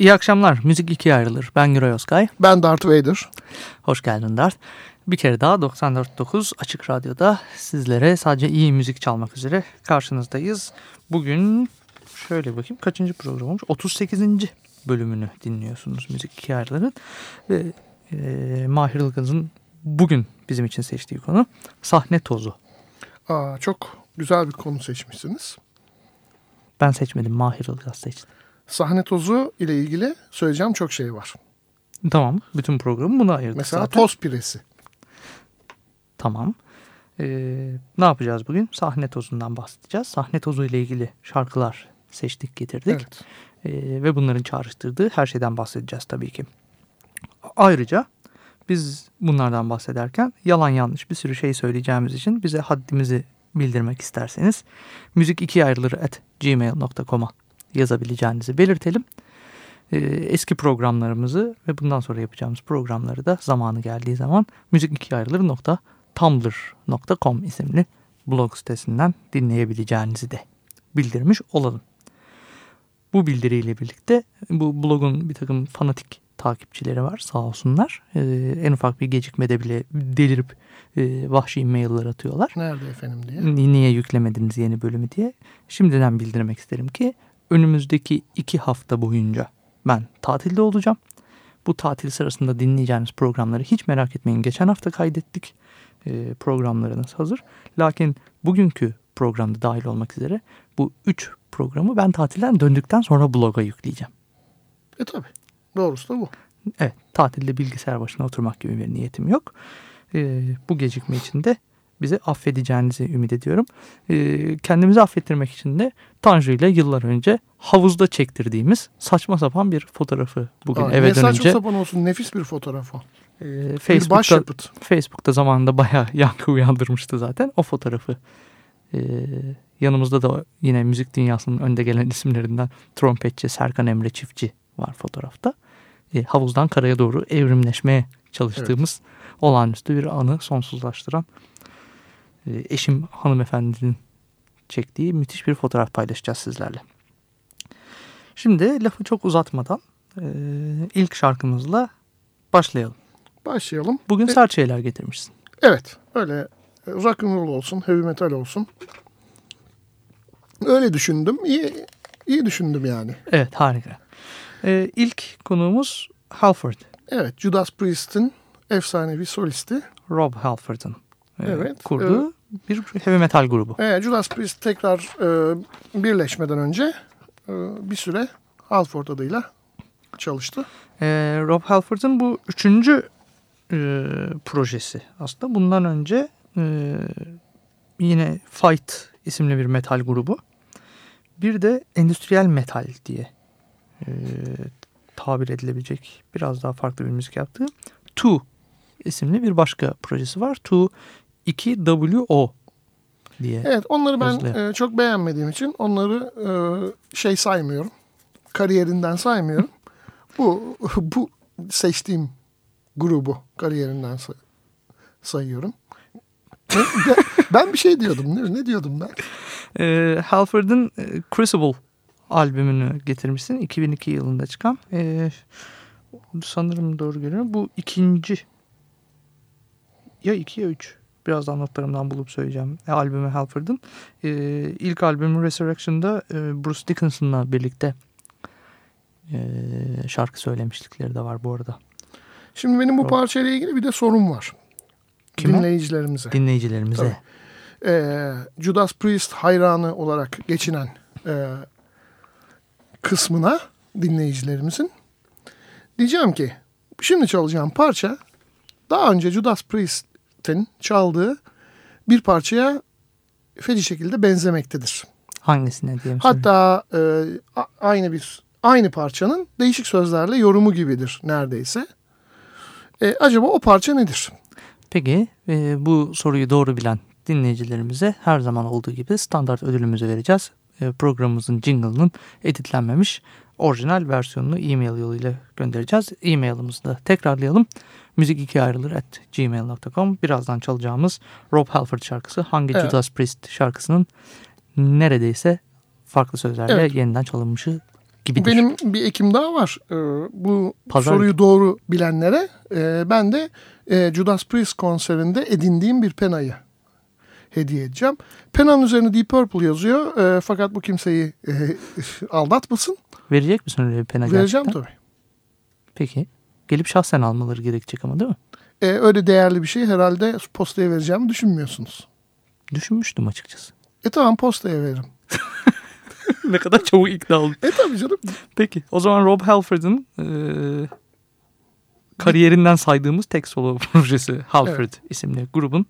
İyi akşamlar. Müzik ikiye ayrılır. Ben Güray Özkay. Ben Darth Vader. Hoş geldin Dart. Bir kere daha 94.9 Açık Radyo'da sizlere sadece iyi müzik çalmak üzere karşınızdayız. Bugün şöyle bakayım kaçıncı program olmuş? 38. bölümünü dinliyorsunuz Müzik ikiye ayrılırın. Ve e, Mahir Ilgaz'ın bugün bizim için seçtiği konu sahne tozu. Aa, çok güzel bir konu seçmişsiniz. Ben seçmedim Mahir Ilgaz seçti. Sahne tozu ile ilgili söyleyeceğim çok şey var. Tamam bütün programı buna ayırdık Mesela zaten. toz piresi. Tamam. Ee, ne yapacağız bugün? Sahne tozundan bahsedeceğiz. Sahne tozu ile ilgili şarkılar seçtik getirdik. Evet. Ee, ve bunların çağrıştırdığı her şeyden bahsedeceğiz tabii ki. Ayrıca biz bunlardan bahsederken yalan yanlış bir sürü şey söyleyeceğimiz için bize haddimizi bildirmek isterseniz müzik ikiye ayrılır at gmail.com'a yazabileceğinizi belirtelim. Ee, eski programlarımızı ve bundan sonra yapacağımız programları da zamanı geldiği zaman müzik ikiye ayrılır nokta tumblr.com isimli blog sitesinden dinleyebileceğinizi de bildirmiş olalım. Bu bildiriyle birlikte bu blogun bir takım fanatik takipçileri var sağ olsunlar. Ee, en ufak bir gecikmede bile delirip e, vahşi mailler atıyorlar. Nerede efendim diye. Niye yüklemediniz yeni bölümü diye. Şimdiden bildirmek isterim ki önümüzdeki iki hafta boyunca ben tatilde olacağım. Bu tatil sırasında dinleyeceğiniz programları hiç merak etmeyin. Geçen hafta kaydettik. Ee, programlarınız hazır. Lakin bugünkü programda dahil olmak üzere bu üç programı ben tatilden döndükten sonra bloga yükleyeceğim. E tabi. Doğrusu da bu. Evet, tatilde bilgisayar başına oturmak gibi bir niyetim yok. Ee, bu gecikme için de bize affedeceğinizi ümit ediyorum. Ee, kendimizi affettirmek için de Tanju ile yıllar önce havuzda çektirdiğimiz saçma sapan bir fotoğrafı bugün Aa, eve ne saçma dönünce sapan olsun nefis bir fotoğraf o. e, Bir Facebook'ta. Facebook'ta zamanında bayağı yankı uyandırmıştı zaten o fotoğrafı. Ee, yanımızda da yine müzik dünyasının önde gelen isimlerinden trompetçi Serkan Emre Çiftçi var fotoğrafta. E, havuzdan karaya doğru evrimleşmeye çalıştığımız olağanüstü bir anı sonsuzlaştıran e, eşim hanımefendinin çektiği müthiş bir fotoğraf paylaşacağız sizlerle. Şimdi lafı çok uzatmadan e, ilk şarkımızla başlayalım. Başlayalım. Bugün E, sert şeyler getirmişsin. Evet. Öyle e, rock and roll olsun, heavy metal olsun. Öyle düşündüm. İyi, iyi düşündüm yani. Evet harika. E, ilk konuğumuz Halford. Evet. Judas Priest'in efsanevi solisti. Rob Halford'un e, Evet, kurduğu bir heavy metal grubu. Evet, Judas Priest tekrar e, birleşmeden önce e, bir süre Halford adıyla çalıştı. E, Rob Halford'un bu üçüncü e, projesi aslında. Bundan önce e, yine Fight isimli bir metal grubu. Bir de endüstriyel metal diye e, tabir edilebilecek biraz daha farklı bir müzik yaptığı Two isimli bir başka projesi var. Two 2WO diye. Evet onları ben e, çok beğenmediğim için onları e, şey saymıyorum. Kariyerinden saymıyorum. bu bu seçtiğim grubu kariyerinden say- sayıyorum. Ben- bir şey diyordum. Ne, ne diyordum ben? E, Halford'un e, Crucible albümünü getirmişsin. 2002 yılında çıkan. E, sanırım doğru görüyorum. Bu ikinci ya iki ya üç. Birazdan notlarımdan bulup söyleyeceğim. E, albümü Halford'un. E, ilk albümü Resurrection'da e, Bruce Dickinson'la birlikte e, şarkı söylemişlikleri de var bu arada. Şimdi benim bu parçayla ilgili bir de sorum var. Kime? Dinleyicilerimize. Dinleyicilerimize. Tabii. E, Judas Priest hayranı olarak geçinen e, kısmına dinleyicilerimizin diyeceğim ki şimdi çalacağım parça daha önce Judas Priest'in çaldığı bir parçaya feci şekilde benzemektedir. Hangisine diyelim? Hatta e, aynı bir aynı parçanın değişik sözlerle yorumu gibidir neredeyse. E, acaba o parça nedir? Peki e, bu soruyu doğru bilen dinleyicilerimize her zaman olduğu gibi standart ödülümüzü vereceğiz. E, programımızın jingle'ının editlenmemiş orijinal versiyonunu e-mail yoluyla göndereceğiz. E-mailimizi de tekrarlayalım. Müzik iki ayrılır at gmail.com. Birazdan çalacağımız Rob Halford şarkısı hangi Evet. Judas Priest şarkısının neredeyse farklı sözlerle Evet. yeniden çalınmışı gibidir. Benim bir ekim daha var. Ee, bu Pazar- soruyu doğru bilenlere e, ben de e, Judas Priest konserinde edindiğim bir penayı hediye edeceğim. Penanın üzerine Deep Purple yazıyor. E, fakat bu kimseyi e, aldatmasın. Verecek misin öyle bir pena Vereceğim gerçekten? tabii. Peki. Gelip şahsen almaları gerekecek ama değil mi? E, öyle değerli bir şey herhalde postaya vereceğimi düşünmüyorsunuz. Düşünmüştüm açıkçası. E tamam postaya veririm. ne kadar çabuk ikna oldum. E tabii canım. Peki o zaman Rob Halford'ın e, kariyerinden saydığımız tek solo projesi Halford isimli grubun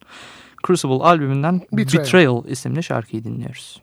Crucible albümünden Betrayal. Betrayal isimli şarkıyı dinliyoruz.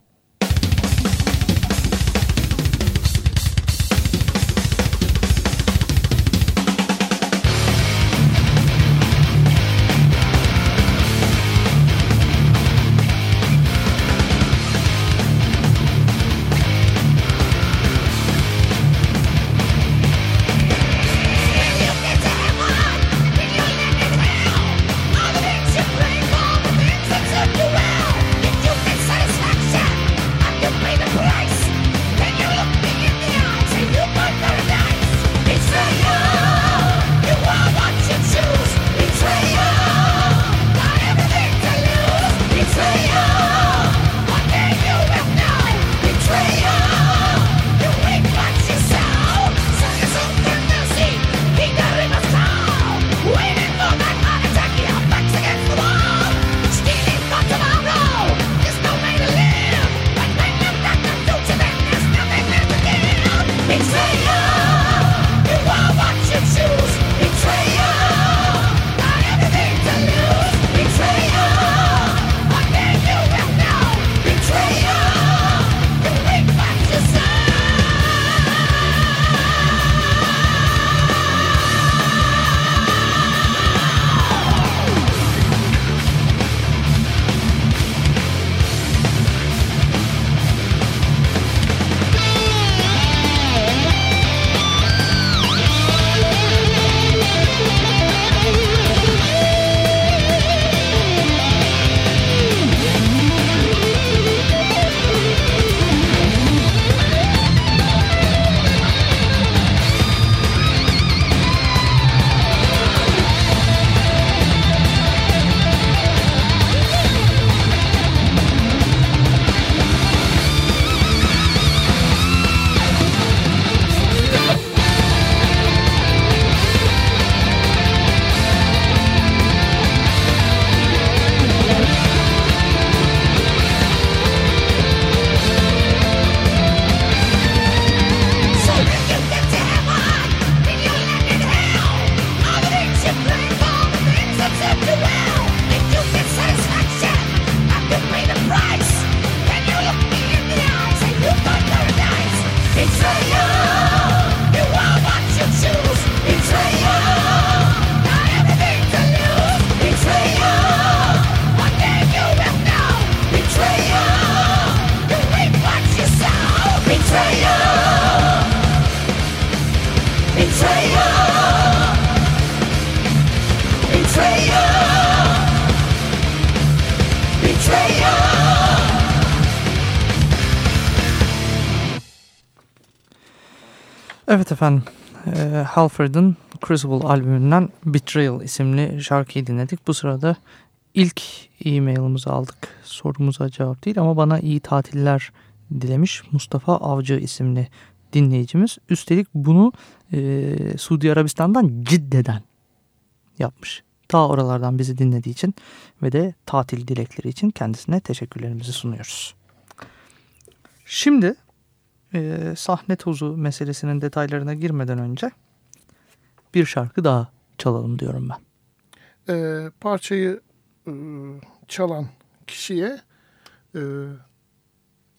Evet efendim. E, Halford'ın Crucible albümünden Betrayal isimli şarkıyı dinledik. Bu sırada ilk e-mailimizi aldık. Sorumuza cevap değil ama bana iyi tatiller dilemiş Mustafa Avcı isimli dinleyicimiz. Üstelik bunu e, Suudi Arabistan'dan Cidde'den yapmış. Ta oralardan bizi dinlediği için ve de tatil dilekleri için kendisine teşekkürlerimizi sunuyoruz. Şimdi e, sahne tozu meselesinin detaylarına girmeden önce bir şarkı daha çalalım diyorum ben. e, parçayı e, çalan kişiye e,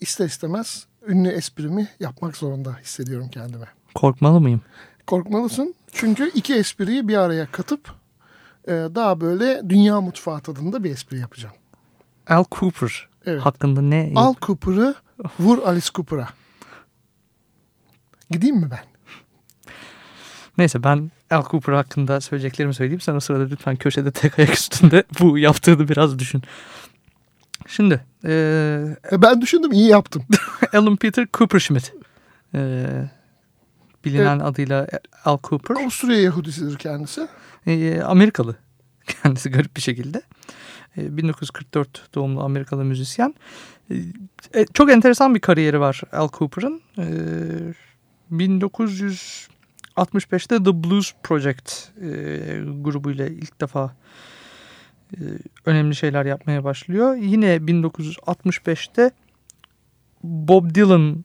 ister istemez ünlü esprimi yapmak zorunda hissediyorum kendime. Korkmalı mıyım? Korkmalısın çünkü iki espriyi bir araya katıp e, daha böyle dünya mutfağı tadında bir espri yapacağım. Al Cooper Evet. hakkında ne? Al Cooper'ı vur Alice Cooper'a. Gideyim mi ben? Neyse ben Al Cooper hakkında söyleyeceklerimi söyleyeyim. Sen o sırada lütfen köşede tek ayak üstünde bu yaptığını biraz düşün. Şimdi eee E, ben düşündüm iyi yaptım. Alan Peter Cooperschmidt. Eee bilinen adıyla Al Cooper. Avusturya Yahudisidir kendisi. Ee, Amerikalı kendisi garip bir şekilde. Ee, 1944 doğumlu Amerikalı müzisyen. E, çok enteresan bir kariyeri var Al Cooper'ın. Ee, 1965'te The Blues Project e, grubuyla ilk defa e, önemli şeyler yapmaya başlıyor. Yine 1965'te Bob Dylan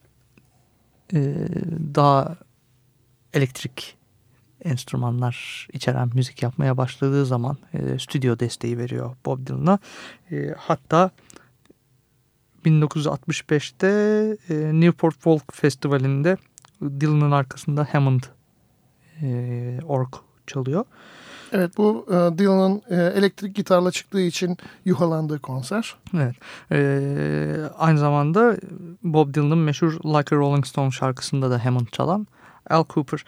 e, daha elektrik enstrümanlar içeren müzik yapmaya başladığı zaman e, stüdyo desteği veriyor Bob Dylan'a. E, hatta 1965'te e, Newport Folk Festivali'nde Dylan'ın arkasında Hammond e, org çalıyor. Evet bu e, Dylan'ın e, elektrik gitarla çıktığı için yuhalandığı konser. Evet. E, aynı zamanda Bob Dylan'ın meşhur Like a Rolling Stone şarkısında da Hammond çalan Al Cooper.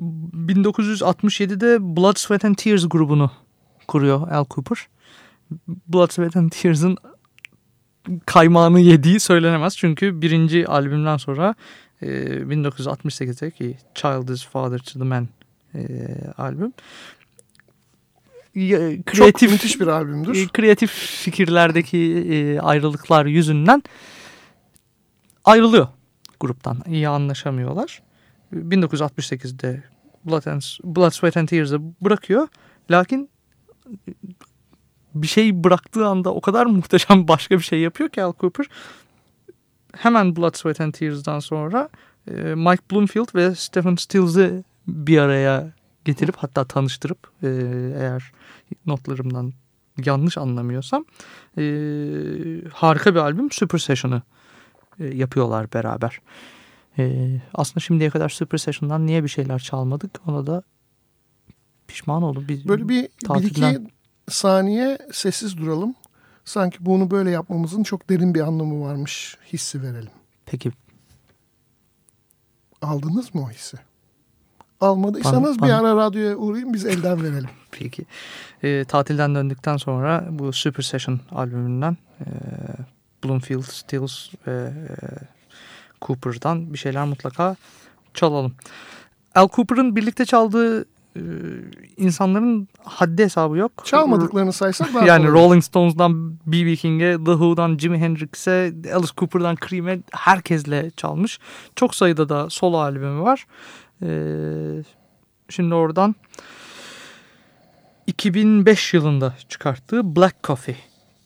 1967'de Blood, Sweat and Tears grubunu kuruyor Al Cooper. Blood, Sweat and Tears'ın kaymağını yediği söylenemez. Çünkü birinci albümden sonra e, 1968'deki Child is Father to the Man e, albüm. Ya, Çok kreatif müthiş bir albümdür. e, kreatif fikirlerdeki e, ayrılıklar yüzünden ayrılıyor gruptan. İyi anlaşamıyorlar. 1968'de Blood, and, Blood Sweat and Tears'ı bırakıyor. Lakin bir şey bıraktığı anda o kadar muhteşem başka bir şey yapıyor ki Al Cooper. Hemen Blood, Sweat and Tears'dan sonra e, Mike Bloomfield ve Stephen Stills'ı bir araya getirip hatta tanıştırıp e, eğer notlarımdan yanlış anlamıyorsam e, harika bir albüm Super Session'ı e, yapıyorlar beraber. E, aslında şimdiye kadar Super Session'dan niye bir şeyler çalmadık ona da pişman oldum. Biz, Böyle bir, bir tatilden- iki saniye sessiz duralım. Sanki bunu böyle yapmamızın çok derin bir anlamı varmış hissi verelim. Peki Aldınız mı o hissi? Almadıysanız Bana- bir bana- ara radyoya uğrayın biz elden verelim. peki. E, tatilden döndükten sonra bu Super Session albümünden e, Bloomfield, Stills ve e, Cooper'dan bir şeyler mutlaka çalalım. Al Cooper'ın birlikte çaldığı e, insanların haddi hesabı yok. Çalmadıklarını saysak daha Yani. Rolling Stones'dan B.B. King'e, The Who'dan Jimi Hendrix'e, Alice Cooper'dan Cream'e herkesle çalmış. Çok sayıda da solo albümü var. Ee, şimdi oradan 2005 yılında çıkarttığı Black Coffee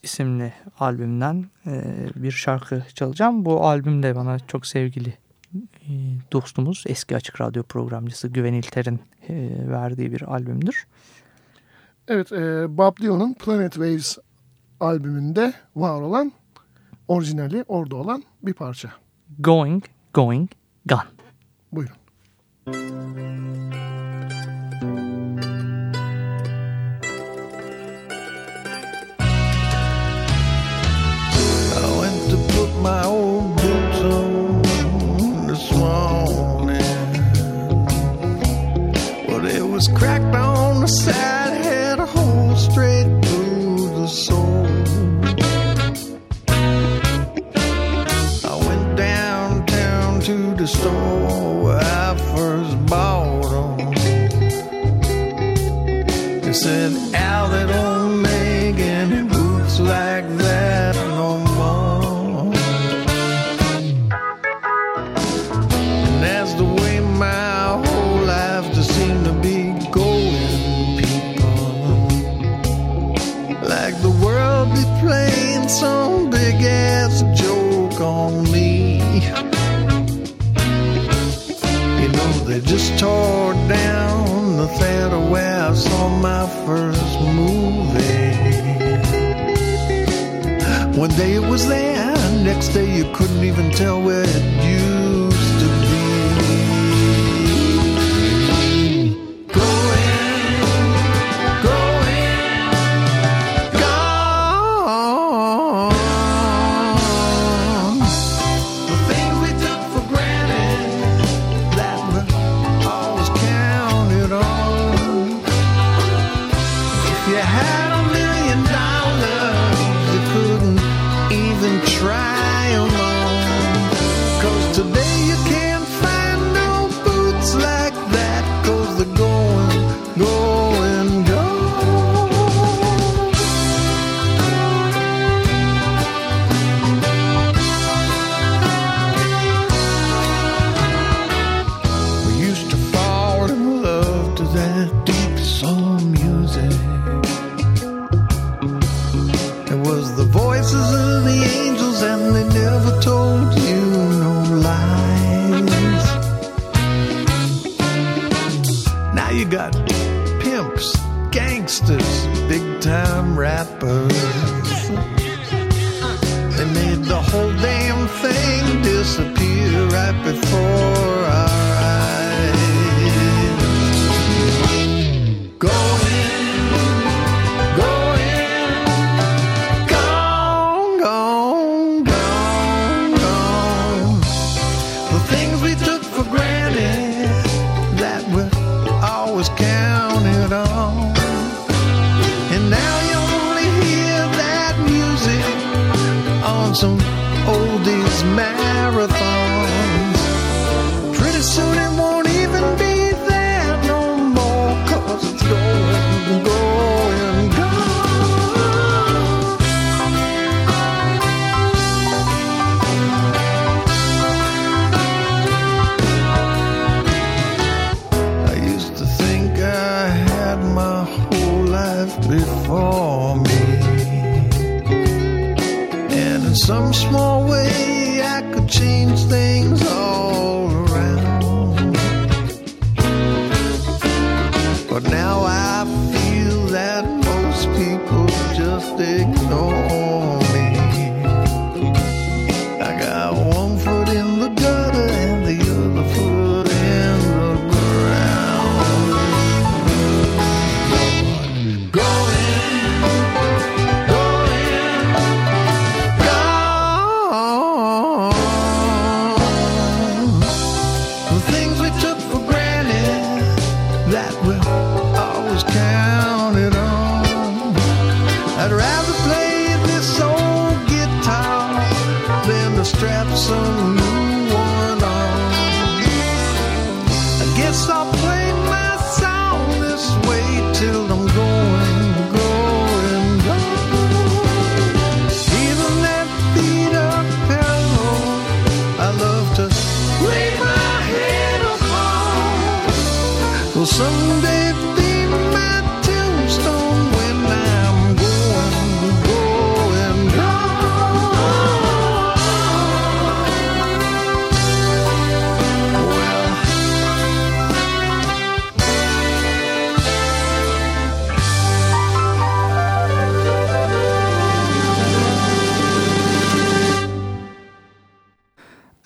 isimli albümden e, bir şarkı çalacağım. Bu albüm de bana çok sevgili e, dostumuz, eski Açık Radyo programcısı Güven İlter'in e, verdiği bir albümdür. Evet e, Bob Dylan'ın Planet Waves albümünde var olan orijinali orada olan bir parça. Going, Going, Gone. Buyurun. I went to put my old boots on morning. Well, it was cracked on the side, had a hole straight through the sole. I went downtown to the store where I first bought 'em. They said, couldn't even tell where it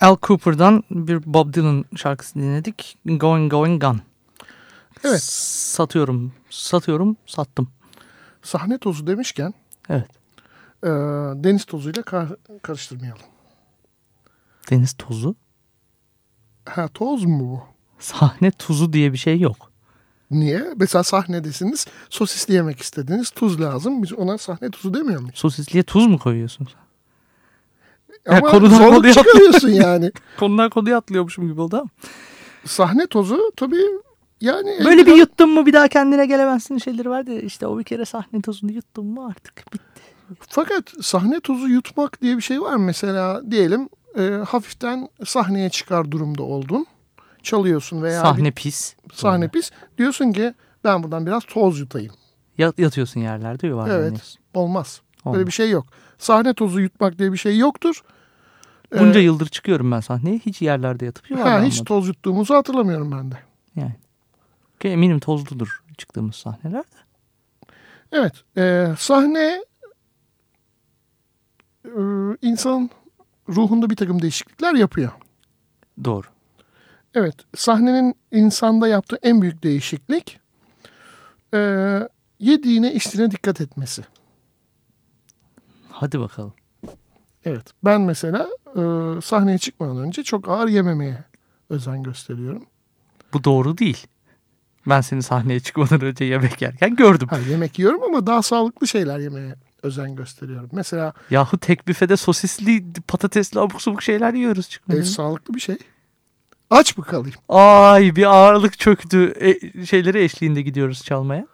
Al Cooper'dan bir Bob Dylan şarkısı dinledik. Going Going Gone. Evet. Satıyorum, satıyorum, sattım. Sahne tozu demişken Evet. e, deniz tozuyla kar- karıştırmayalım. Deniz tozu. Ha toz mu bu? Sahne tuzu diye bir şey yok. Niye? Mesela sahnedesiniz sosisli yemek istediniz tuz lazım. Biz ona sahne tuzu demiyor muyuz? Sosisliye tuz mu koyuyorsun sen? Ya Ama konudan zorluk konuya çıkarıyorsun yani. Konudan konuya atlıyormuşum gibi oldu ama. Sahne tozu tabii yani... Böyle bir yuttun mu bir daha kendine gelemezsin şeyleri vardı. ya, İşte o bir kere sahne tozunu yuttun mu artık bitti. Fakat sahne tozu yutmak diye bir şey var? Mesela diyelim e, hafiften sahneye çıkar durumda oldun. Çalıyorsun veya Sahne pis. bir sahne pis. Diyorsun ki ben buradan biraz toz yutayım. Yat, yatıyorsun yerlerde yuvarlanıyorsun. Evet. Olmaz. Olmaz. Böyle bir şey yok. Sahne tozu yutmak diye bir şey yoktur. Bunca Ee, yıldır çıkıyorum ben sahneye. Hiç yerlerde yatıp ha, yuvarlanmadım. hiç toz yuttuğumuzu hatırlamıyorum ben de. Yani. Ki eminim tozludur çıktığımız sahneler. de. Evet. e, sahne e, insanın ruhunda bir takım değişiklikler yapıyor. Doğru. Evet, sahnenin insanda yaptığı en büyük değişiklik e, yediğine içtiğine dikkat etmesi. Hadi bakalım. Evet, ben mesela e, sahneye çıkmadan önce çok ağır yememeye özen gösteriyorum. Bu doğru değil. Ben seni sahneye çıkmadan önce yemek yerken gördüm. Ha, yemek yiyorum ama daha sağlıklı şeyler yemeye özen gösteriyorum. Mesela Yahu tek büfede sosisli, patatesli abuk subuk şeyler yiyoruz e, çıkmadan. sağlıklı bir şey. Aç mı kalayım? Ay bir ağırlık çöktü. E, şeyleri eşliğinde gidiyoruz çalmaya.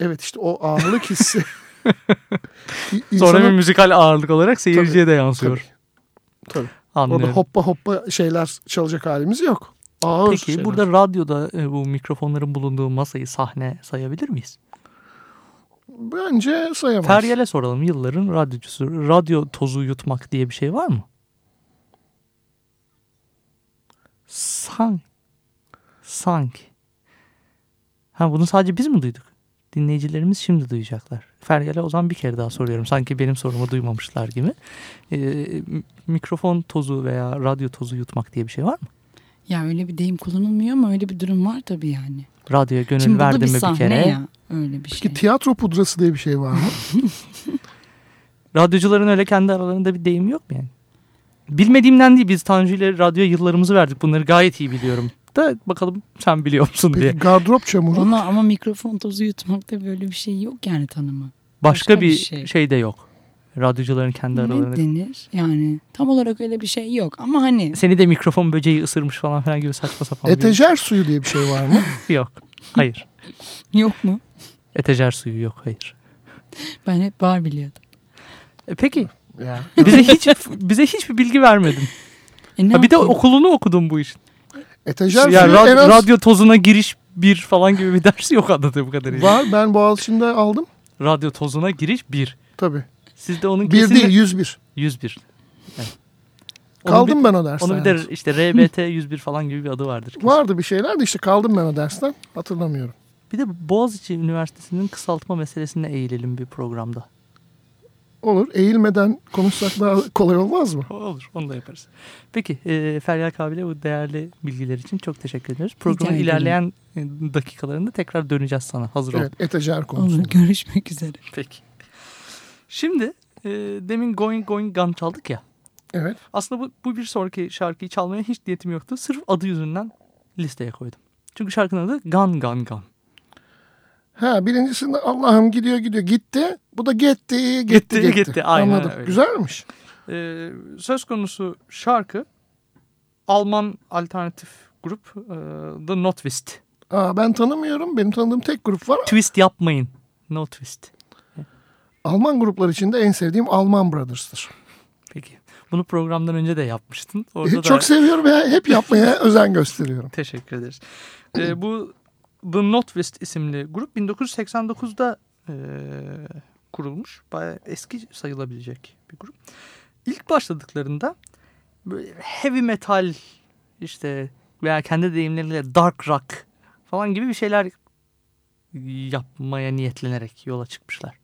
Evet işte o ağırlık hissi. İ- Sonra bir insanın- müzikal ağırlık olarak seyirciye de yansıyor. Tabii, tabii. Orada Anlıyorum. hoppa hoppa şeyler çalacak halimiz yok. Ağır Peki şeyler. burada radyoda e, bu mikrofonların bulunduğu masayı sahne sayabilir miyiz? Bence sayamayız. Feryal'e soralım yılların radyocusu. Radyo tozu yutmak diye bir şey var mı? Sanki. Sanki. Ha bunu sadece biz mi duyduk? Dinleyicilerimiz şimdi duyacaklar. Feryal'e o zaman bir kere daha soruyorum. Sanki benim sorumu duymamışlar gibi. Ee, mikrofon tozu veya radyo tozu yutmak diye bir şey var mı? Ya öyle bir deyim kullanılmıyor ama öyle bir durum var tabii yani. Radyoya gönül Şimdi verdim bir mi bir sahne kere? ya öyle bir şey. Peki tiyatro pudrası diye bir şey var mı? Radyocuların öyle kendi aralarında bir deyim yok mu yani? Bilmediğimden değil biz Tanju ile radyo yıllarımızı verdik. Bunları gayet iyi biliyorum. Da bakalım sen biliyor musun diye. Peki gardırop çamuru. Ona ama mikrofon tozu yutmakta böyle bir şey yok yani tanımı. Başka, başka bir bir şey. şey. de yok. Radyocuların kendi Ne aralarında. denir? Yani tam olarak öyle bir şey yok ama hani Seni de mikrofon böceği ısırmış falan filan gibi saçma sapan bir Etejer suyu diye bir şey var mı? Yok. Hayır. yok mu? Etejer suyu yok. Hayır. Ben hep var biliyordum. E peki. ya. Bize hiç bize hiçbir bilgi vermedin. E ne Ha, bir de okulunu okudum bu işin. Etejer Yani suyu rad- en az radyo tozuna giriş bir falan gibi bir dersi yok anladığım kadarıyla. var. Ben Boğaziçi'nde aldım. Radyo tozuna giriş bir. Tabii. Siz de onun Bir kesin değil 101. 101. Evet. Kaldım bir- ben o dersten. Onu bir de işte RBT 101 falan gibi bir adı vardır. kesin. Vardı bir şeyler de işte kaldım ben o dersten. Hatırlamıyorum. Bir de Boğaziçi Üniversitesi'nin kısaltma meselesine eğilelim bir programda. Olur. Eğilmeden konuşsak daha kolay olmaz mı? Olur onu da yaparız. Peki e, Feryal Kabil'e bu değerli bilgiler için çok teşekkür ederiz. Programın ilerleyen e, dakikalarında tekrar döneceğiz sana. Hazır ol. Evet. Etejer konusu. Olur görüşmek üzere. Peki. Şimdi e, demin Going Going Gun çaldık ya. Evet. Aslında bu, bu bir sonraki şarkıyı çalmaya hiç niyetim yoktu. Sırf adı yüzünden listeye koydum. Çünkü şarkının adı Gun Gun Gun. Ha birincisinde Allah'ım gidiyor gidiyor gitti. Bu da gitti gitti Gitti, gitti. gitti. Aynen Anladım. öyle. Güzelmiş. Ee, söz konusu şarkı Alman alternatif grup e, The Not Twist. Aa, ben tanımıyorum. Benim tanıdığım tek grup var. Twist yapmayın. No Twist. Alman gruplar içinde en sevdiğim Alman Brothers'tır. Peki. Bunu programdan önce de yapmıştın. Orada da Çok seviyorum ve hep yapmaya özen gösteriyorum. teşekkür ederiz. Ee, bu The Not Twist isimli grup 1989'da e, kurulmuş. Bayağı eski sayılabilecek bir grup. İlk başladıklarında böyle heavy metal işte veya kendi deyimleriyle dark rock falan gibi bir şeyler yapmaya niyetlenerek yola çıkmışlar.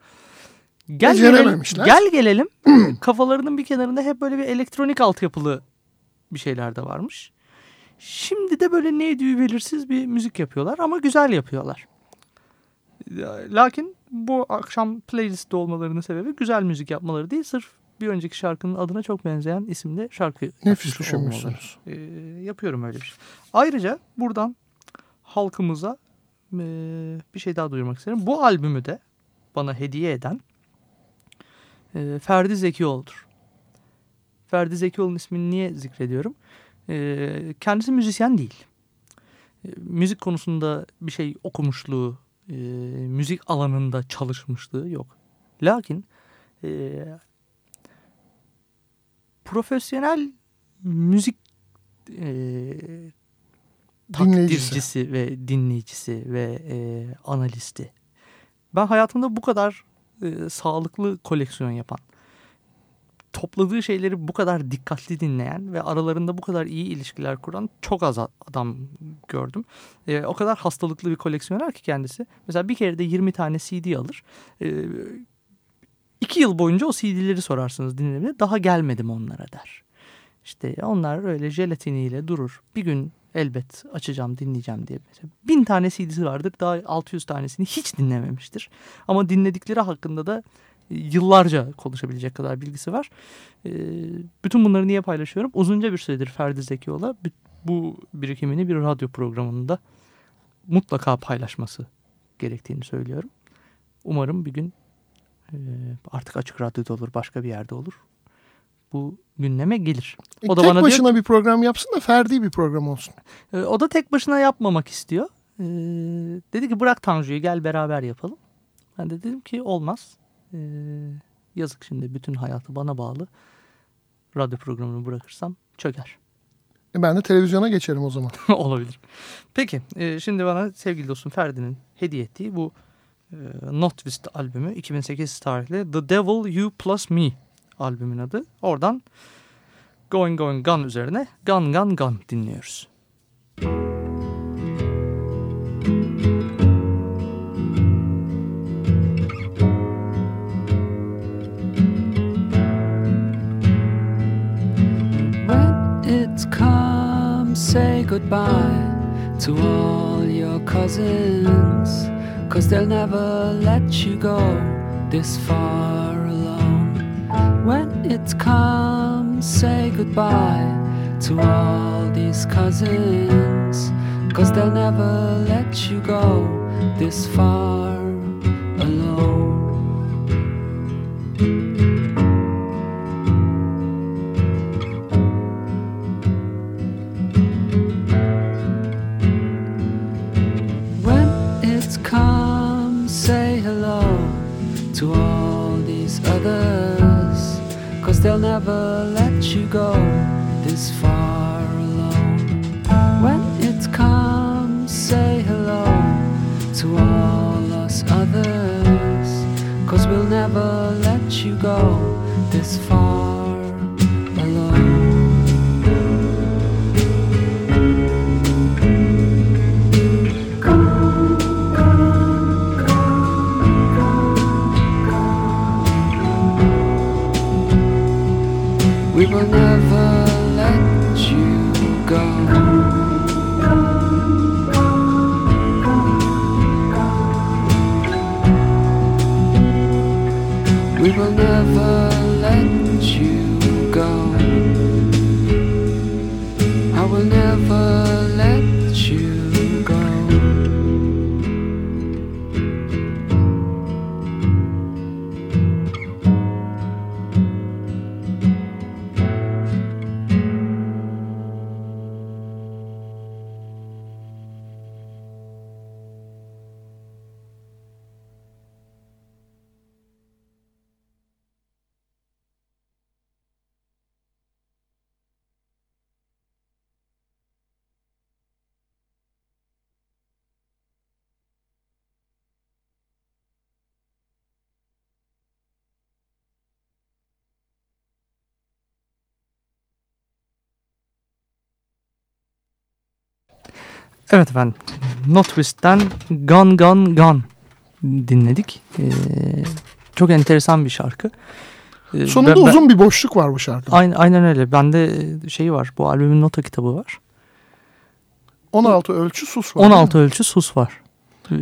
Gel gelelim, gel gelelim kafalarının bir kenarında hep böyle bir elektronik altyapılı bir şeyler de varmış. Şimdi de böyle ne düğü belirsiz bir müzik yapıyorlar ama güzel yapıyorlar. Ya, Lakin bu akşam playlistte olmalarının sebebi güzel müzik yapmaları değil. Sırf bir önceki şarkının adına çok benzeyen isimde şarkı Nefis düşünmüşsünüz. Ee, yapıyorum öyle bir şey. Ayrıca buradan halkımıza e, bir şey daha duyurmak isterim. Bu albümü de bana hediye eden e, Ferdi Zekioğlu'dur. Ferdi Zekioğlu'nun ismini niye zikrediyorum? E, kendisi müzisyen değil. E, müzik konusunda bir şey okumuşluğu, e, müzik alanında çalışmışlığı yok. Lakin e, profesyonel müzik e, takdircisi ve dinleyicisi ve e, analisti. Ben hayatımda bu kadar e, sağlıklı koleksiyon yapan, topladığı şeyleri bu kadar dikkatli dinleyen ve aralarında bu kadar iyi ilişkiler kuran çok az adam gördüm. E, o kadar hastalıklı bir koleksiyoner ki kendisi. Mesela bir kere de 20 tane CD alır. E, İki yıl boyunca o CD'leri sorarsınız dinlemeye. Daha gelmedim onlara der. İşte onlar öyle jelatiniyle durur. Bir gün elbet açacağım dinleyeceğim diye. Mesela bin tane CD'si vardır. Daha 600 tanesini hiç dinlememiştir. Ama dinledikleri hakkında da yıllarca konuşabilecek kadar bilgisi var. Ee, bütün bunları niye paylaşıyorum? Uzunca bir süredir Ferdi Zekioğlu bu birikimini bir radyo programında mutlaka paylaşması gerektiğini söylüyorum. Umarım bir gün e, artık açık radyoda olur, başka bir yerde olur. Bu gündeme gelir. E, O da tek bana başına diyor, bir program yapsın da Ferdi bir program olsun. e, o da tek başına yapmamak istiyor. E, dedi ki bırak Tanju'yu gel beraber yapalım. Ben de dedim ki olmaz. E, yazık şimdi bütün hayatı bana bağlı. Radyo programını bırakırsam çöker. E, ben de televizyona geçerim o zaman. Olabilir. Peki e, şimdi bana sevgili dostum Ferdi'nin hediye ettiği bu e, Not Twist albümü 2008 tarihli The Devil You Plus Me albümün adı. Oradan Going Going Gun üzerine Gun Gun Gun dinliyoruz. Say goodbye to all your cousins. Cause they'll never let you go this far it's come, say goodbye to all these cousins. Cause they'll never let you go this far never let you go this far alone. When it's come, say hello to all us others. Cause we'll never let you go We will never Evet efendim. Not Twist'ten Gun Gun Gun dinledik. Ee, çok enteresan bir şarkı. Ee, Sonunda ben- uzun bir boşluk var bu şarkıda. Aynen, aynen öyle. Bende şeyi var. Bu albümün nota kitabı var. 16 ölçü sus var. 16 ölçü sus var. Ee,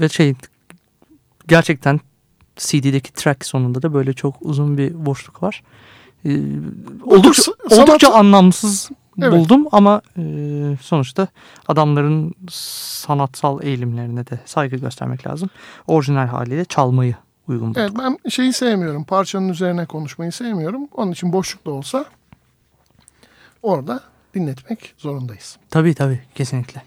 ve şey gerçekten CD'deki track sonunda da böyle çok uzun bir boşluk var. Ee, oldukça, oldukça anlamsız Evet. buldum ama e, sonuçta adamların sanatsal eğilimlerine de saygı göstermek lazım. Orijinal haliyle çalmayı uygun buldum. Evet ben şeyi sevmiyorum. Parçanın üzerine konuşmayı sevmiyorum. Onun için boşluk da olsa orada dinletmek zorundayız. Tabii tabii kesinlikle.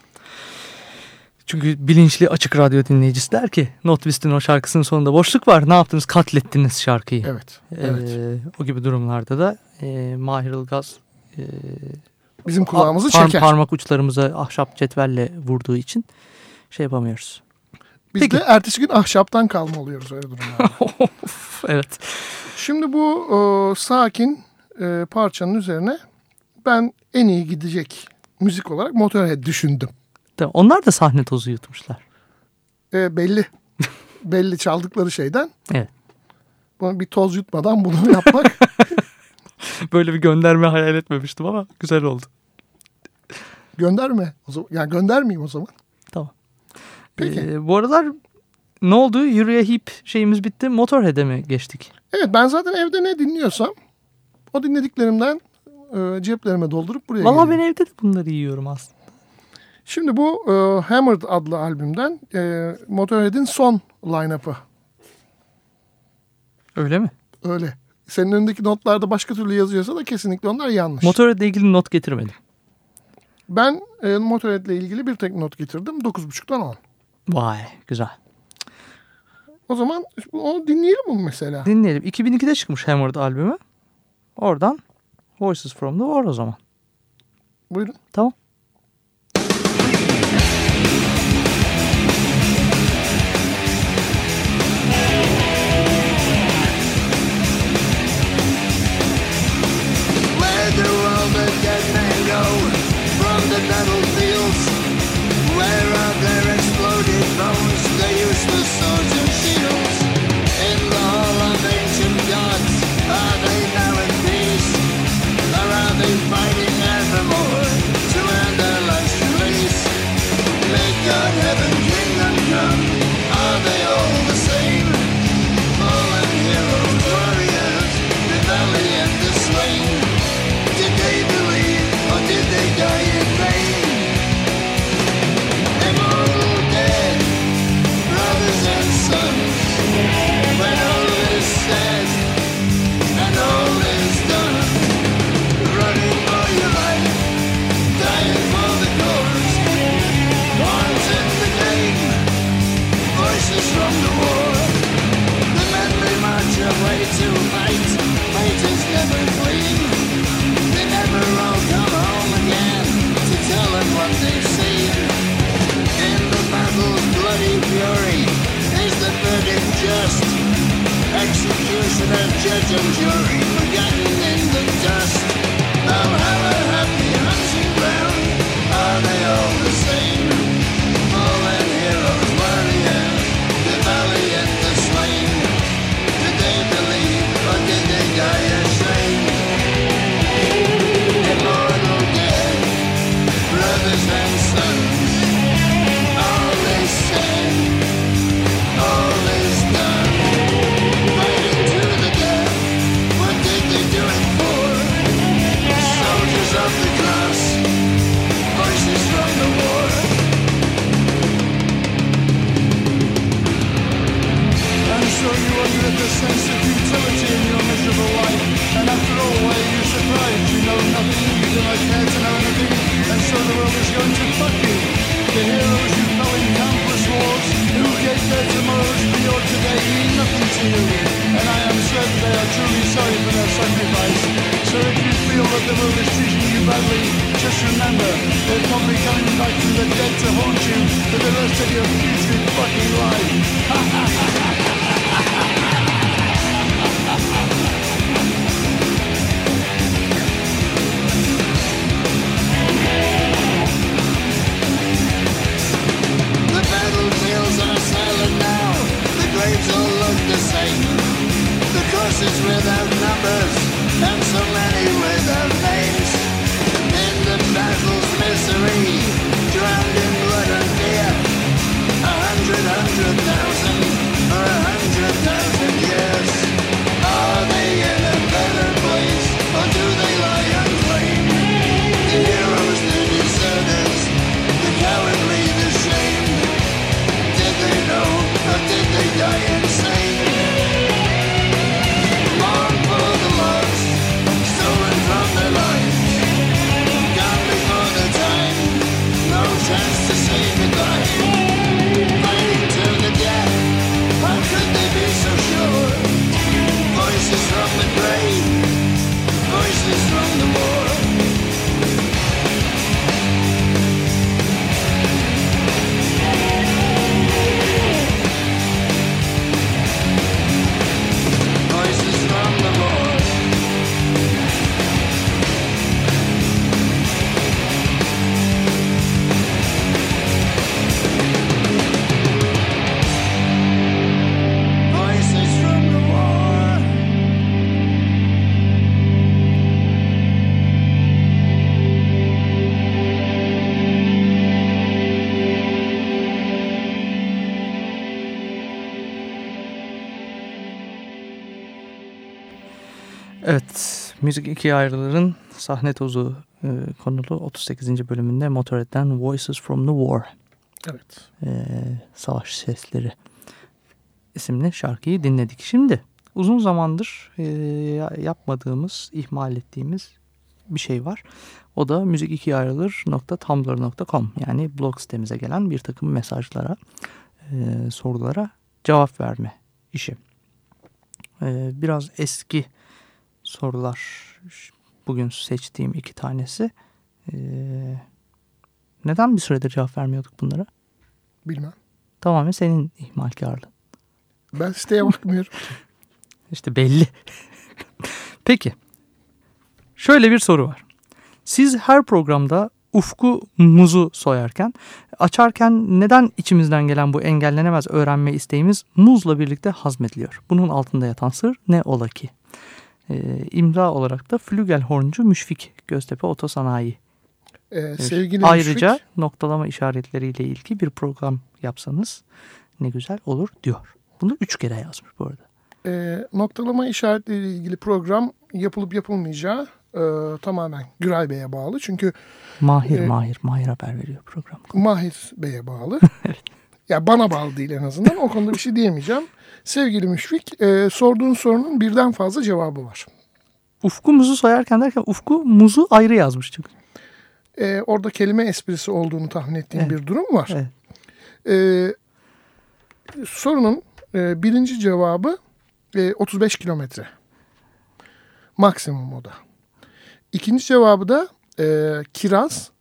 Çünkü bilinçli açık radyo dinleyicisi der ki Not Twist'in o şarkısının sonunda boşluk var. Ne yaptınız? Katlettiniz şarkıyı. Evet. Ee, Evet. o gibi durumlarda da e, Mahir Ilgaz e, bizim kulağımızı par çeker. Parmak uçlarımıza ahşap cetvelle vurduğu için şey yapamıyoruz. Biz Peki. de ertesi gün ahşaptan kalma oluyoruz öyle durumlarda. evet. Şimdi bu e, sakin e, parçanın üzerine ben en iyi gidecek müzik olarak Motorhead düşündüm. Tamam. Onlar da sahne tozu yutmuşlar. E, belli. belli çaldıkları şeyden. Evet. Bunu bir toz yutmadan bunu yapmak Böyle bir gönderme hayal etmemiştim ama güzel oldu. Gönderme. O zaman, yani göndermeyeyim o zaman. Tamam. Peki. Ee, bu aralar ne oldu? Yürüye hip şeyimiz bitti. Motorhead'e mi geçtik? Evet ben zaten evde ne dinliyorsam o dinlediklerimden e, ceplerime doldurup buraya Valla ben evde de bunları yiyorum aslında. Şimdi bu e, Hammered adlı albümden e, Motorhead'in son line-up'ı. Öyle mi? Öyle senin önündeki notlarda başka türlü yazıyorsa da kesinlikle onlar yanlış. Motorhead'le ilgili not getirmedim. Ben e, Motorhead'le ilgili bir tek not getirdim. 9.5'tan 10. Vay güzel. O zaman onu dinleyelim mi mesela? Dinleyelim. 2002'de çıkmış Hammered albümü. Oradan Voices from the War o zaman. Buyurun. Tamam. hundred bucks. Müzik İki Ayrıların sahne tozu e, konulu 38. bölümünde Motorhead'den Voices from the War, Evet. e, Savaş Sesleri isimli şarkıyı dinledik. Şimdi uzun zamandır e, yapmadığımız, ihmal ettiğimiz bir şey var. O da müzik2ayrılır.tumblr.com yani blog sitemize gelen bir takım mesajlara, e, sorulara cevap verme işi. E, biraz eski sorular bugün seçtiğim iki tanesi. E, neden bir süredir cevap vermiyorduk bunlara? Bilmem. Tamamen senin ihmalkarlığın. Ben siteye bakmıyorum. İşte belli. Peki. Şöyle bir soru var. Siz her programda ufku muzu soyarken, açarken neden içimizden gelen bu engellenemez öğrenme isteğimiz muzla birlikte hazmediliyor? Bunun altında yatan sır ne ola ki? Ee, imza olarak da Flügelhorncu Müşfik Göztepe Otosanayi. Ee, sevgili Ayrıca Müşfik, noktalama işaretleriyle ilgili bir program yapsanız ne güzel olur diyor. Bunu üç kere yazmış bu arada. e, noktalama işaretleriyle ilgili program yapılıp yapılmayacağı e, tamamen Güray Bey'e bağlı. Çünkü Mahir, Ee, Mahir, Mahir haber veriyor program. Mahir Bey'e bağlı. ya bana bağlı değil en azından. O konuda bir şey diyemeyeceğim. Sevgili Müşfik, e, sorduğun sorunun birden fazla cevabı var. Ufku muzu soyarken derken Ufku muzu ayrı yazmış çünkü. E, orada kelime esprisi olduğunu tahmin ettiğim Evet. bir durum var. Evet. E, sorunun e, birinci cevabı e, 35 kilometre. Maksimum o da. İkinci cevabı da e, kiraz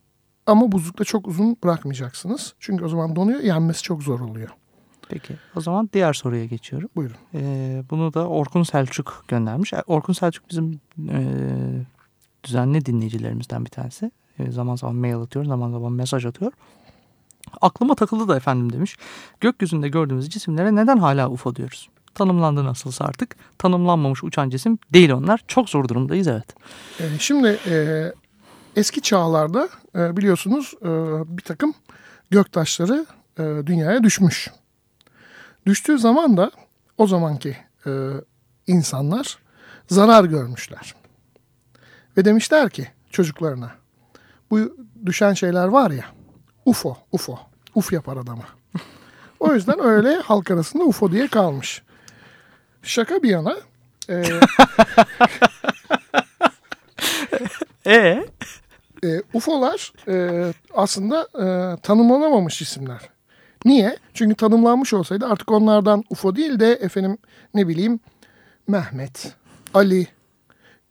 ama buzlukta çok uzun bırakmayacaksınız. Çünkü o zaman donuyor, yenmesi çok zor oluyor. Peki o zaman diğer soruya geçiyorum. Buyurun. Ee, bunu da Orkun Selçuk göndermiş. E, Orkun Selçuk bizim e, düzenli dinleyicilerimizden bir tanesi. E, zaman zaman mail atıyor, zaman zaman mesaj atıyor. Aklıma takıldı da efendim demiş. Gökyüzünde gördüğümüz cisimlere neden hala UFO diyoruz? Tanımlandı nasılsa artık. Tanımlanmamış uçan cisim değil onlar. Çok zor durumdayız evet. E, şimdi e, eski çağlarda e, biliyorsunuz e, bir takım göktaşları e, dünyaya düşmüş. Düştüğü zaman da o zamanki e, insanlar zarar görmüşler. Ve demişler ki çocuklarına bu düşen şeyler var ya UFO, UFO, uf yapar adama. O yüzden öyle halk arasında UFO diye kalmış. Şaka bir yana e, E e, UFO'lar e, aslında e, tanımlanamamış isimler. Niye? Çünkü tanımlanmış olsaydı artık onlardan UFO değil de efendim ne bileyim Mehmet, Ali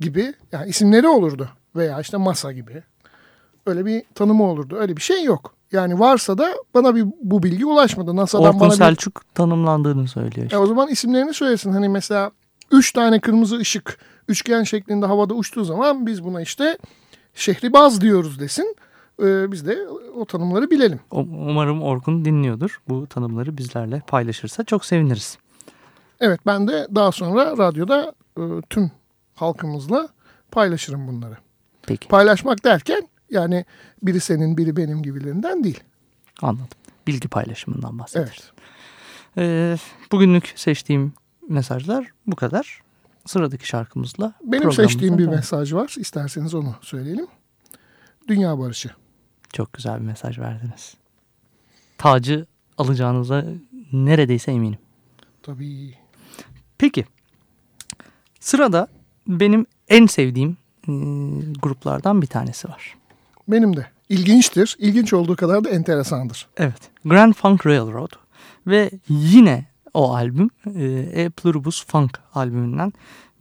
gibi yani isimleri olurdu. Veya işte Masa gibi. Öyle bir tanımı olurdu. Öyle bir şey yok. Yani varsa da bana bir bu bilgi ulaşmadı. NASA'dan Orkun bana bir... Selçuk tanımlandığını söylüyor. işte. E o zaman isimlerini söylesin. Hani mesela üç tane kırmızı ışık üçgen şeklinde havada uçtuğu zaman biz buna işte şehribaz diyoruz desin. Ee, biz de o tanımları bilelim. Um- Umarım Orkun dinliyordur. Bu tanımları bizlerle paylaşırsa çok seviniriz. Evet ben de daha sonra radyoda e, tüm halkımızla paylaşırım bunları. Peki Paylaşmak derken yani biri senin biri benim gibilerinden değil. anladım. Bilgi paylaşımından bahsediyoruz. Evet. Ee, bugünlük seçtiğim mesajlar bu kadar. Sıradaki şarkımızla Benim seçtiğim bir mesaj var. İsterseniz onu söyleyelim. Dünya barışı. Çok güzel bir mesaj verdiniz. Tacı alacağınıza neredeyse eminim. Tabii. Peki. Sırada benim en sevdiğim e, gruplardan bir tanesi var. Benim de. İlginçtir. İlginç olduğu kadar da enteresandır. Evet. Grand Funk Railroad ve yine o albüm e, E Pluribus Funk albümünden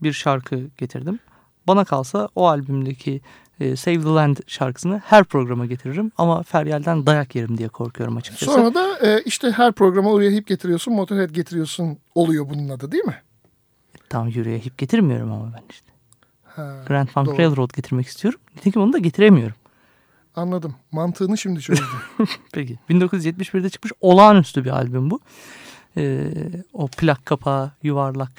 bir şarkı getirdim. Bana kalsa o albümdeki e, Save the Land şarkısını her programa getiririm ama Feryal'den dayak yerim diye korkuyorum açıkçası. Sonra da e, işte her programa oraya hip getiriyorsun, Motorhead getiriyorsun oluyor bunun adı değil mi? Tam yürüye hip getirmiyorum ama ben işte. Ha, Grand Funk doğru. Railroad getirmek istiyorum. Nitekim onu da getiremiyorum. Anladım. Mantığını şimdi çözdüm. Peki. 1971'de çıkmış olağanüstü bir albüm bu. Ee, o plak kapağı yuvarlak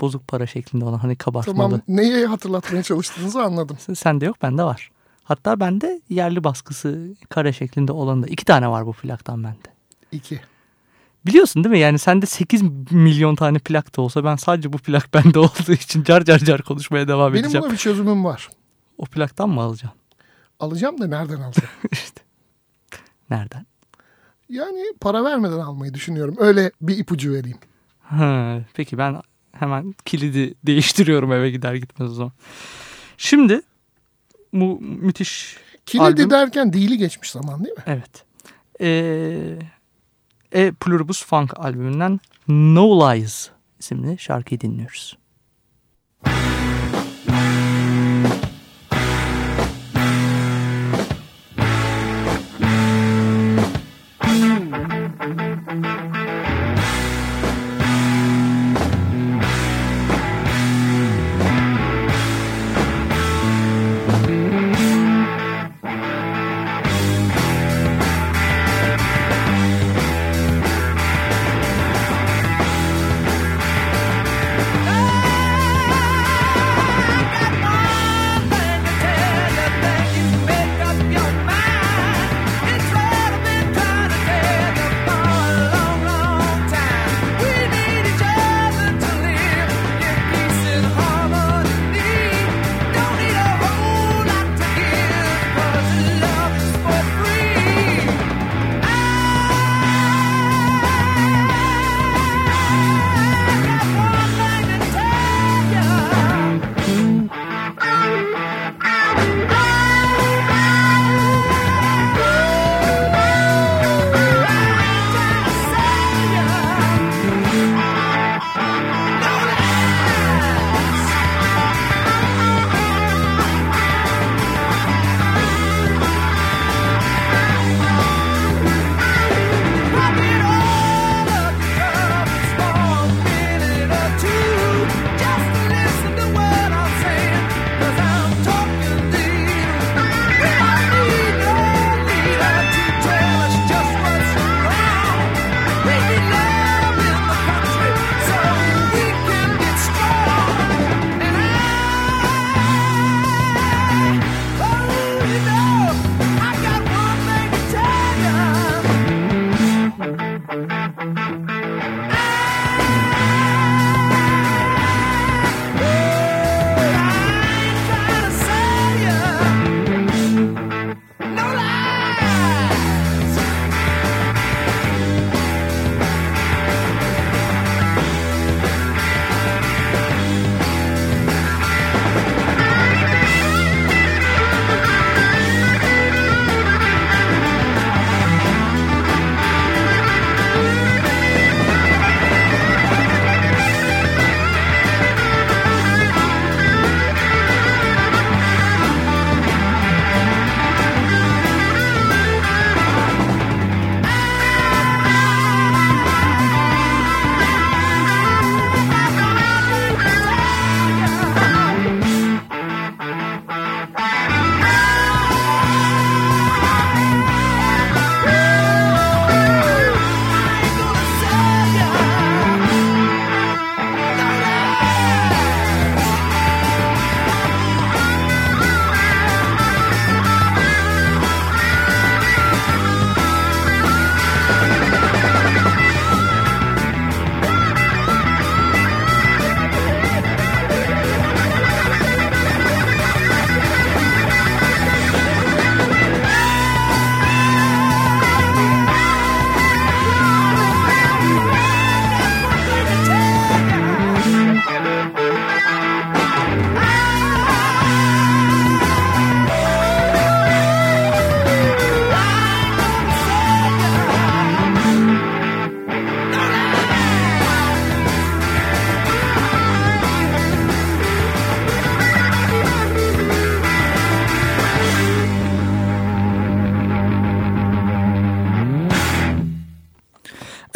bozuk para şeklinde olan hani kabartmalı. tamam. Neyi hatırlatmaya çalıştığınızı anladım. Sende yok bende var. Hatta bende yerli baskısı kare şeklinde olan da iki tane var bu plaktan bende. İki. Biliyorsun değil mi? Yani sende 8 milyon tane plak da olsa ben sadece bu plak bende olduğu için car car car konuşmaya devam Benim edeceğim. buna bir çözümüm var. O plaktan mı alacaksın? Alacağım da nereden alacağım? işte. Nereden? Yani para vermeden almayı düşünüyorum. Öyle bir ipucu vereyim. Ha, peki ben hemen kilidi değiştiriyorum eve gider gitmez o zaman. Şimdi bu müthiş Kilidi albüm- derken değili geçmiş zaman değil mi? Evet. Ee, e Pluribus Funk albümünden No Lies isimli şarkıyı dinliyoruz.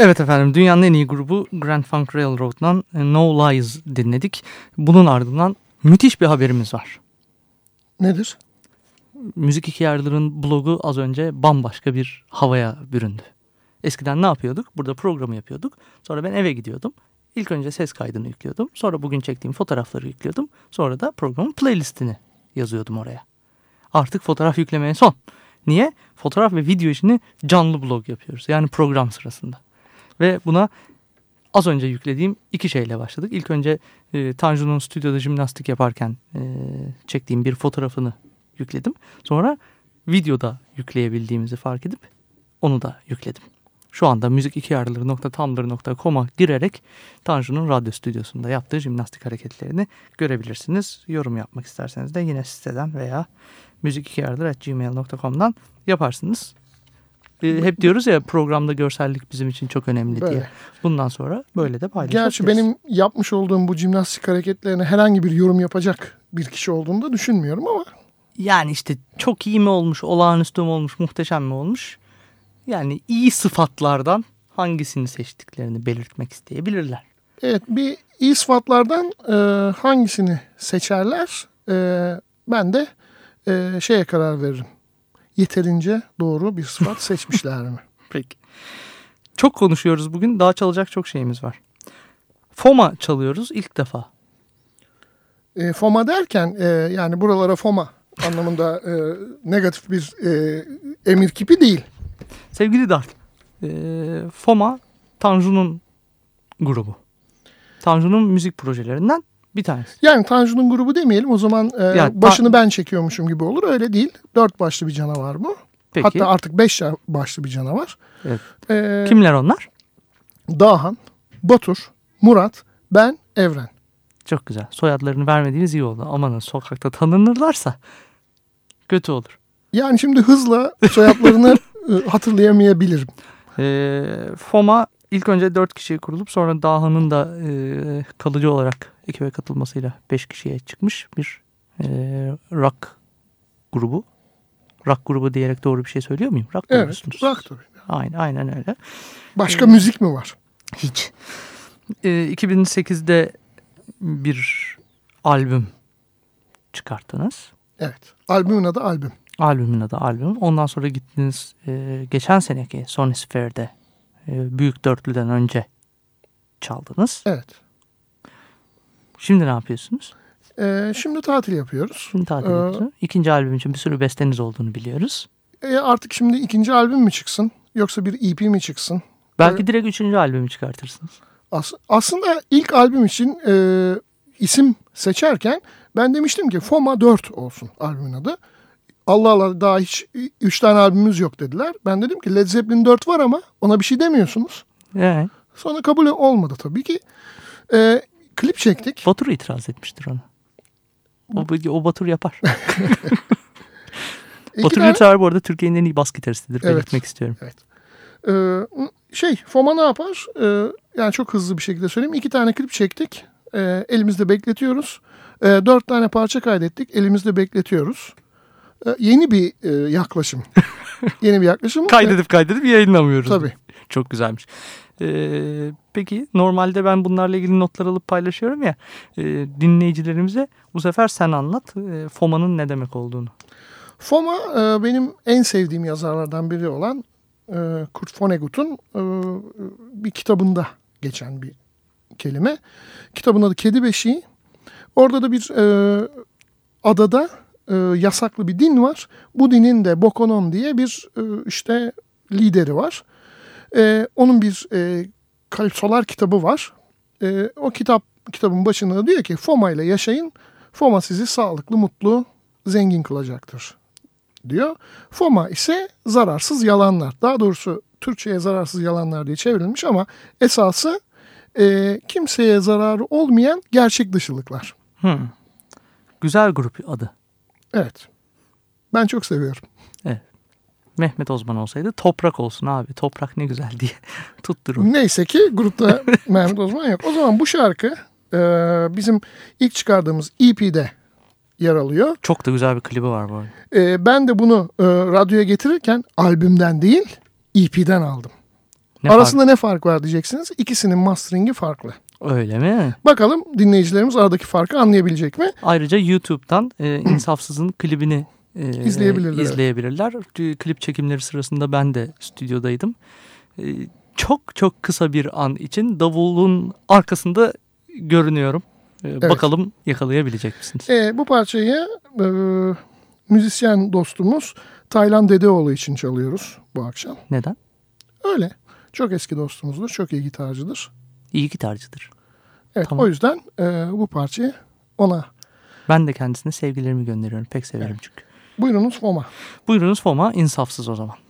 Evet efendim dünyanın en iyi grubu Grand Funk Railroad'dan e, No Lies dinledik. Bunun ardından müthiş bir haberimiz var. Nedir? Müzik Hikayeler'in blogu az önce bambaşka bir havaya büründü. Eskiden ne yapıyorduk? Burada programı yapıyorduk. Sonra ben eve gidiyordum. İlk önce ses kaydını yüklüyordum. Sonra bugün çektiğim fotoğrafları yüklüyordum. Sonra da programın playlistini yazıyordum oraya. Artık fotoğraf yüklemeye son. Niye? Fotoğraf ve video işini canlı blog yapıyoruz. Yani program sırasında. Ve buna az önce yüklediğim iki şeyle başladık. İlk önce e, Tanju'nun stüdyoda jimnastik yaparken e, çektiğim bir fotoğrafını yükledim. Sonra videoda yükleyebildiğimizi fark edip onu da yükledim. Şu anda müzik2yarları.tumblr.com'a girerek Tanju'nun radyo stüdyosunda yaptığı jimnastik hareketlerini görebilirsiniz. Yorum yapmak isterseniz de yine siteden veya müzik2yarları.gmail.com'dan yaparsınız. Ee, hep diyoruz ya programda görsellik bizim için çok önemli diye. Böyle. Bundan sonra böyle de paylaşabiliriz. Gerçi benim yapmış olduğum bu jimnastik hareketlerine herhangi bir yorum yapacak bir kişi olduğunu da düşünmüyorum ama Yani işte çok iyi mi olmuş, olağanüstü mü olmuş, muhteşem mi olmuş? Yani iyi sıfatlardan hangisini seçtiklerini belirtmek isteyebilirler. evet bir iyi sıfatlardan e, hangisini seçerler e, ben de e, şeye karar veririm. Yeterince doğru bir sıfat seçmişler mi? Peki. Çok konuşuyoruz bugün. Daha çalacak çok şeyimiz var. Foma çalıyoruz ilk defa. E, FOMA derken e, yani buralara FOMA anlamında e, negatif bir e, emir kipi değil. Sevgili Dart, e, Foma Tanju'nun grubu. Tanju'nun müzik projelerinden bir tanesi. Yani Tanju'nun grubu demeyelim o zaman e, Ya, ta- başını ben çekiyormuşum gibi olur. Öyle değil. Dört başlı bir canavar bu. Peki. Hatta artık beş başlı bir canavar. Evet. E, Kimler onlar? Dahan, Batur, Murat, ben, Evren. Çok güzel. Soyadlarını vermediğiniz iyi oldu. Amanın sokakta tanınırlarsa kötü olur. Yani şimdi hızla soyadlarını e, hatırlayamayabilirim. E, Foma ilk önce 4 kişiye kurulup sonra Daha'nın da e, kalıcı olarak ekibe katılmasıyla 5 kişiye çıkmış bir e, rock grubu. Rock grubu diyerek doğru bir şey söylüyor muyum? Rock Evet, grubusunuz. rock tabii. Aynen, aynen öyle. Başka müzik mi var? Hiç. E, 2008'de bir albüm çıkarttınız. Evet. Albümün adı albüm. Albümün adı albüm. Ondan sonra gittiniz e, geçen seneki Sonisphere'de e, Büyük Dörtlü'den önce çaldınız. Evet. Şimdi ne yapıyorsunuz? E, şimdi tatil yapıyoruz. Şimdi tatil Ee. İkinci albüm için bir sürü besteniz olduğunu biliyoruz. E, artık şimdi ikinci albüm mü çıksın? Yoksa bir EP mi çıksın? Belki Evet. direkt üçüncü albümü çıkartırsınız. As- aslında ilk albüm için e, isim seçerken ben demiştim ki Foma 4 olsun albümün adı. Allah Allah daha hiç 3 tane albümümüz yok dediler. Ben dedim ki Led Zeppelin 4 var ama ona bir şey demiyorsunuz. Evet. Sonra kabul olmadı tabii ki. E, klip çektik. Batur itiraz etmiştir ona. O, o Batur yapar. Batur tane- Yurtsever bu arada Türkiye'nin en iyi bas gitaristidir. Evet. Belirtmek istiyorum. Ee, şey Foma ne yapar? Ee, yani çok hızlı bir şekilde söyleyeyim. İki tane klip çektik. Ee, elimizde bekletiyoruz. Ee, dört tane parça kaydettik. Elimizde bekletiyoruz. Ee, yeni bir e, yaklaşım. yeni bir yaklaşım. Kaydedip kaydedip yayınlamıyoruz. Tabii. Çok güzelmiş. Ee, peki normalde ben bunlarla ilgili notlar alıp paylaşıyorum ya e, dinleyicilerimize bu sefer sen anlat e, FOMA'nın ne demek olduğunu. Foma e, benim en sevdiğim yazarlardan biri olan e, Kurt Vonnegut'un e, bir kitabında geçen bir kelime. Kitabın adı Kedi Beşiği. Orada da bir e, adada e, yasaklı bir din var. Bu dinin de Bokonon diye bir e, işte lideri var. E, onun bir e, kalipsolar kitabı var. E, o kitap kitabın başında diyor ki Foma ile yaşayın. Foma sizi sağlıklı, mutlu, zengin kılacaktır diyor. Foma ise zararsız yalanlar. Daha doğrusu Türkçe'ye zararsız yalanlar diye çevrilmiş ama esası e, kimseye zararı olmayan gerçek dışılıklar. Hmm. Güzel grup adı. Evet. Ben çok seviyorum. Mehmet Ozman olsaydı toprak olsun abi. Toprak ne güzel diye tutturur. Neyse ki grupta Mehmet Osman yok. O zaman bu şarkı e, bizim ilk çıkardığımız EP'de yer alıyor. Çok da güzel bir klibi var bu arada. E, ben de bunu e, radyoya getirirken albümden değil EP'den aldım. Ne Arasında ne fark var diyeceksiniz. İkisinin masteringi farklı. fark- Öyle mi? Bakalım dinleyicilerimiz aradaki farkı anlayabilecek mi? Ayrıca YouTube'dan e, İnsafsız'ın klibini e, İzleyebilirler, evet. izleyebilirler. Klip çekimleri sırasında ben de stüdyodaydım. E, çok çok kısa bir an için davulun arkasında görünüyorum. E, Bakalım yakalayabilecek misiniz? E, bu parçayı e, müzisyen dostumuz Taylan Dedeoğlu için çalıyoruz bu akşam. Neden? Öyle. Çok eski dostumuzdur. Çok iyi gitarcıdır. İyi gitarcıdır. Evet Tamam. o yüzden e, bu parçayı ona. Ben de kendisine sevgilerimi gönderiyorum. Pek severim çünkü. Buyurunuz Foma. Buyurunuz Foma insafsız o zaman.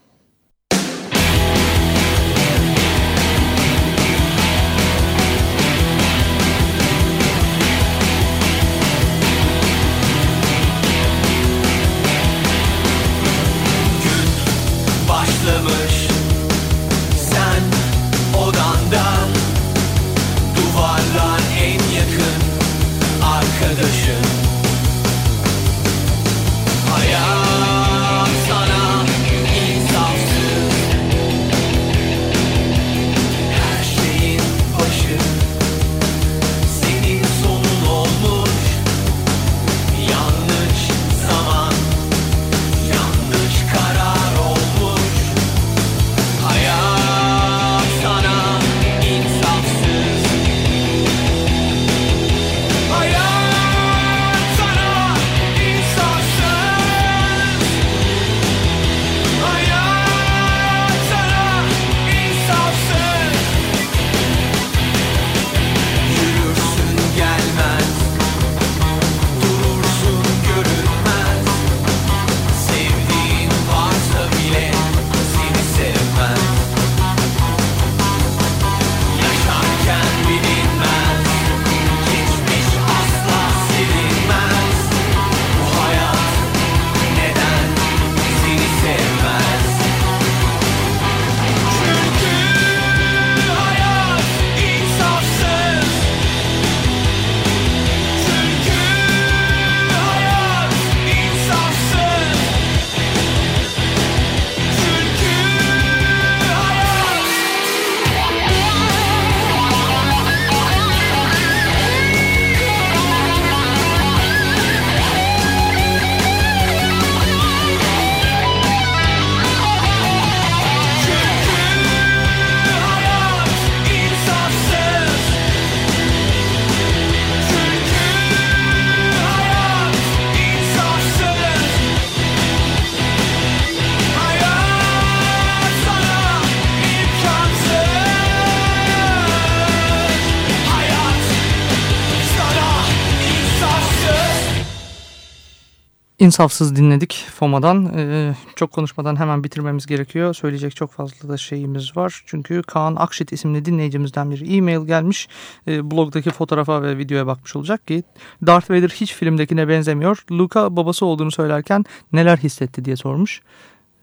İnsafsız dinledik FOMA'dan. Ee, çok konuşmadan hemen bitirmemiz gerekiyor. Söyleyecek çok fazla da şeyimiz var. Çünkü Kaan Akşit isimli dinleyicimizden bir e-mail gelmiş. Ee, blogdaki fotoğrafa ve videoya bakmış olacak ki Darth Vader hiç filmdekine benzemiyor. Luke'a babası olduğunu söylerken neler hissetti diye sormuş.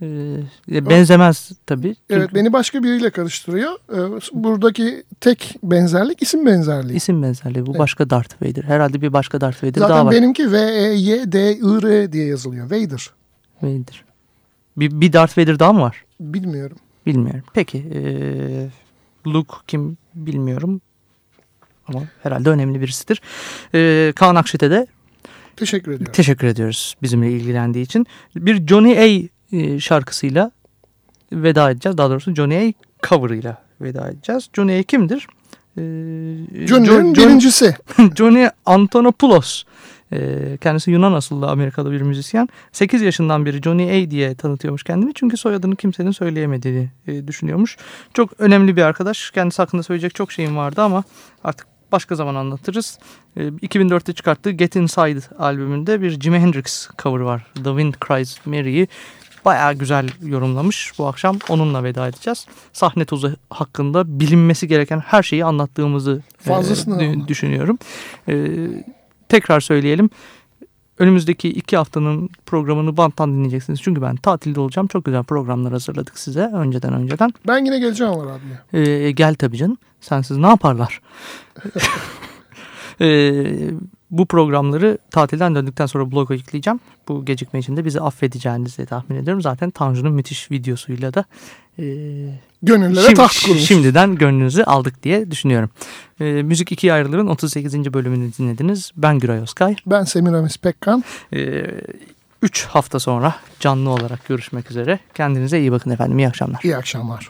Ee, benzemez tabii. Evet Çünkü beni başka biriyle karıştırıyor. E, buradaki tek benzerlik isim benzerliği. isim benzerliği. Bu Evet. başka Darth Vader. Herhalde bir başka Darth Vader daha Zaten var. benimki V-E-Y-D-I-R diye yazılıyor. Vader. Vader. Bir, bir Darth Vader daha mı var? Bilmiyorum. Bilmiyorum. Peki. eee, Luke kim bilmiyorum. Ama herhalde önemli birisidir. Eee Kaan Akşit'e de Teşekkür ediyorum. teşekkür ediyoruz bizimle ilgilendiği için. Bir Johnny A e, şarkısıyla veda edeceğiz. Daha doğrusu Johnny A cover'ıyla veda edeceğiz. Johnny A kimdir? Eee, Johnny'nin Jo- John- birincisi. Johnny Antonopoulos. Ee, Kendisi Yunan asıllı Amerikalı bir müzisyen. 8 yaşından beri Johnny A diye tanıtıyormuş kendini. Çünkü soyadını kimsenin söyleyemediğini e, düşünüyormuş. Çok önemli bir arkadaş. Kendisi hakkında söyleyecek çok şeyim vardı ama artık başka zaman anlatırız. E, 2004'te çıkarttığı Get Inside albümünde bir Jimi Hendrix cover var. The Wind Cries Mary'i bayağı güzel yorumlamış. Bu akşam onunla veda edeceğiz. Sahne tozu hakkında bilinmesi gereken her şeyi anlattığımızı e, Fazlasını ama. düşünüyorum. E, tekrar söyleyelim. Önümüzdeki iki haftanın programını banttan dinleyeceksiniz. Çünkü ben tatilde olacağım. Çok güzel programlar hazırladık size önceden önceden. Ben yine geleceğim var abi. Ee, gel tabii canım. Sensiz ne yaparlar? Ee, bu programları tatilden döndükten sonra bloga yükleyeceğim. Bu gecikme için de bizi affedeceğinizi tahmin ediyorum. Zaten Tanju'nun müthiş videosuyla da e, Gönüllere Şim- taht kurmuş. Şimdiden gönlünüzü aldık diye düşünüyorum. Ee, Müzik ikiye ayrılırın 38. bölümünü dinlediniz. Ben Güray Özkay. Ben Semiramis Pekkan. 3 hafta sonra canlı olarak görüşmek üzere. Kendinize iyi bakın efendim. İyi akşamlar. İyi akşamlar.